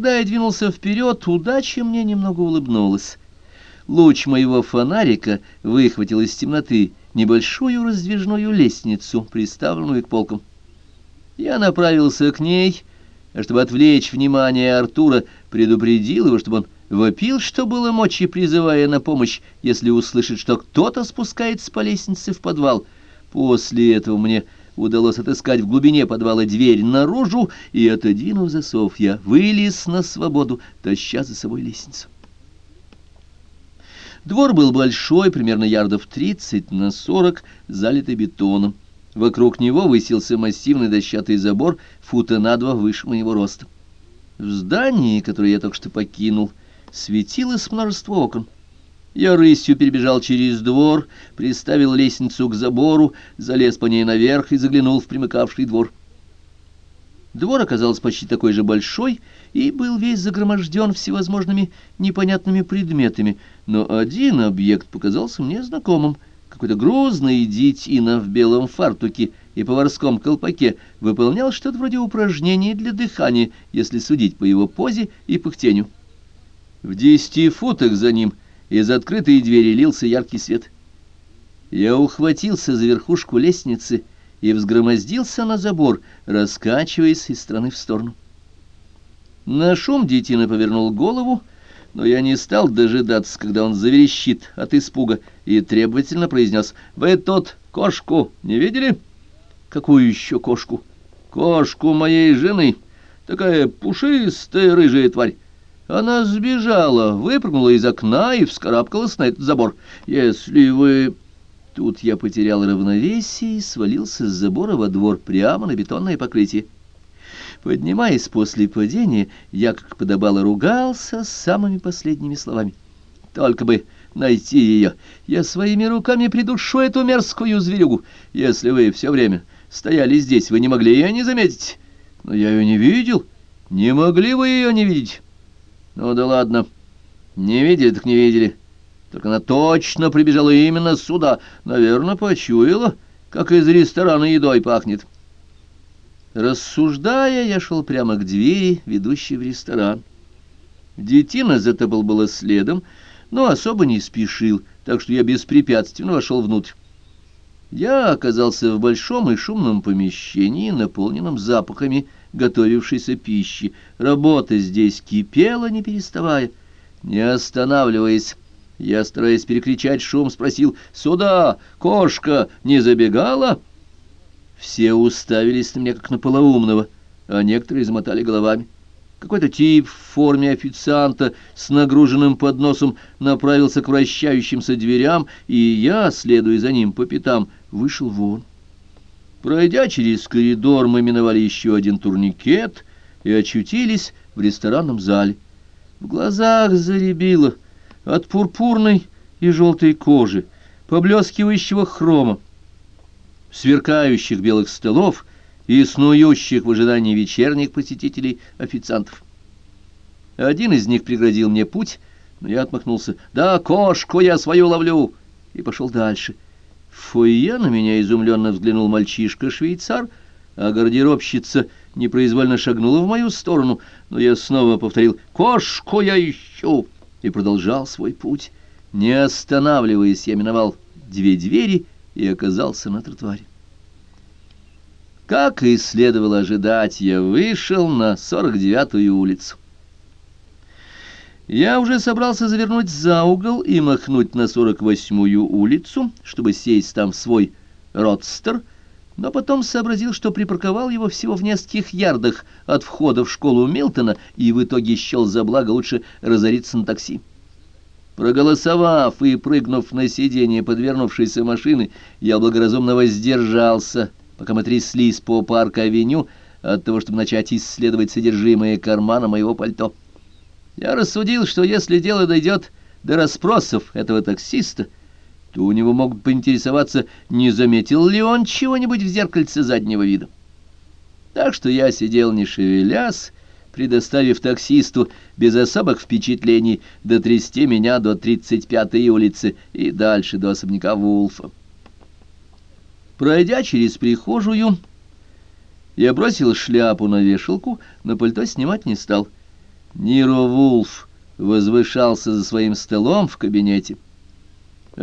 Когда я двинулся вперед, удача мне немного улыбнулась. Луч моего фонарика выхватил из темноты небольшую раздвижную лестницу, приставленную к полкам. Я направился к ней, чтобы отвлечь внимание Артура, предупредил его, чтобы он вопил, что было мочи, призывая на помощь, если услышит, что кто-то спускается по лестнице в подвал. После этого мне удалось отыскать в глубине подвала дверь наружу, и, отодвинув засов, я вылез на свободу, таща за собой лестницу. Двор был большой, примерно ярдов 30 на 40, залитый бетоном. Вокруг него высился массивный дощатый забор, фута на два выше моего роста. В здании, которое я только что покинул, светилось множество окон. Я рысью перебежал через двор, приставил лестницу к забору, залез по ней наверх и заглянул в примыкавший двор. Двор оказался почти такой же большой и был весь загроможден всевозможными непонятными предметами, но один объект показался мне знакомым. Какой-то грузный детина в белом фартуке и поварском колпаке выполнял что-то вроде упражнений для дыхания, если судить по его позе и пыхтению. В десяти футах за ним — из открытой двери лился яркий свет. Я ухватился за верхушку лестницы и взгромоздился на забор, раскачиваясь из стороны в сторону. На шум детина повернул голову, но я не стал дожидаться, когда он заверещит от испуга, и требовательно произнес «Вы тут кошку не видели?» «Какую еще кошку?» «Кошку моей жены, такая пушистая рыжая тварь. Она сбежала, выпрыгнула из окна и вскарабкалась на этот забор. Если вы... Тут я потерял равновесие и свалился с забора во двор прямо на бетонное покрытие. Поднимаясь после падения, я, как подобало, ругался самыми последними словами. Только бы найти ее. Я своими руками придушу эту мерзкую зверюгу. Если вы все время стояли здесь, вы не могли ее не заметить. Но я ее не видел. Не могли вы ее не видеть. Ну да ладно. Не видели, так не видели. Только она точно прибежала именно сюда. Наверное, почуяла, как из ресторана едой пахнет. Рассуждая, я шел прямо к двери, ведущей в ресторан. Детина затопал было следом, но особо не спешил, так что я беспрепятственно вошел внутрь. Я оказался в большом и шумном помещении, наполненном запахами готовившейся пищи. Работа здесь кипела, не переставая. Не останавливаясь, я, стараясь перекричать шум, спросил, «Сюда, кошка, не забегала?» Все уставились на меня, как на полоумного, а некоторые замотали головами. Какой-то тип в форме официанта с нагруженным подносом направился к вращающимся дверям, и я, следуя за ним по пятам, вышел вон. Пройдя через коридор, мы миновали еще один турникет и очутились в ресторанном зале. В глазах заребило от пурпурной и желтой кожи, поблескивающего хрома, сверкающих белых столов и снующих в ожидании вечерних посетителей официантов. Один из них преградил мне путь, но я отмахнулся. «Да, кошку я свою ловлю!» и пошел дальше — в фойе на меня изумленно взглянул мальчишка-швейцар, а гардеробщица непроизвольно шагнула в мою сторону, но я снова повторил «Кошку я ищу!» и продолжал свой путь. Не останавливаясь, я миновал две двери и оказался на тротуаре. Как и следовало ожидать, я вышел на 49-ю улицу. Я уже собрался завернуть за угол и махнуть на 48-ю улицу, чтобы сесть там в свой родстер, но потом сообразил, что припарковал его всего в нескольких ярдах от входа в школу Милтона и в итоге счел за благо лучше разориться на такси. Проголосовав и прыгнув на сиденье подвернувшейся машины, я благоразумно воздержался, пока мы тряслись по парк-авеню, от того, чтобы начать исследовать содержимое кармана моего пальто. Я рассудил, что если дело дойдет до расспросов этого таксиста, то у него могут поинтересоваться, не заметил ли он чего-нибудь в зеркальце заднего вида. Так что я сидел не шевелясь, предоставив таксисту без особых впечатлений дотрясти меня до 35-й улицы и дальше до особняка Вулфа. Пройдя через прихожую, я бросил шляпу на вешалку, но пальто снимать не стал — Ниро Вулф возвышался за своим столом в кабинете —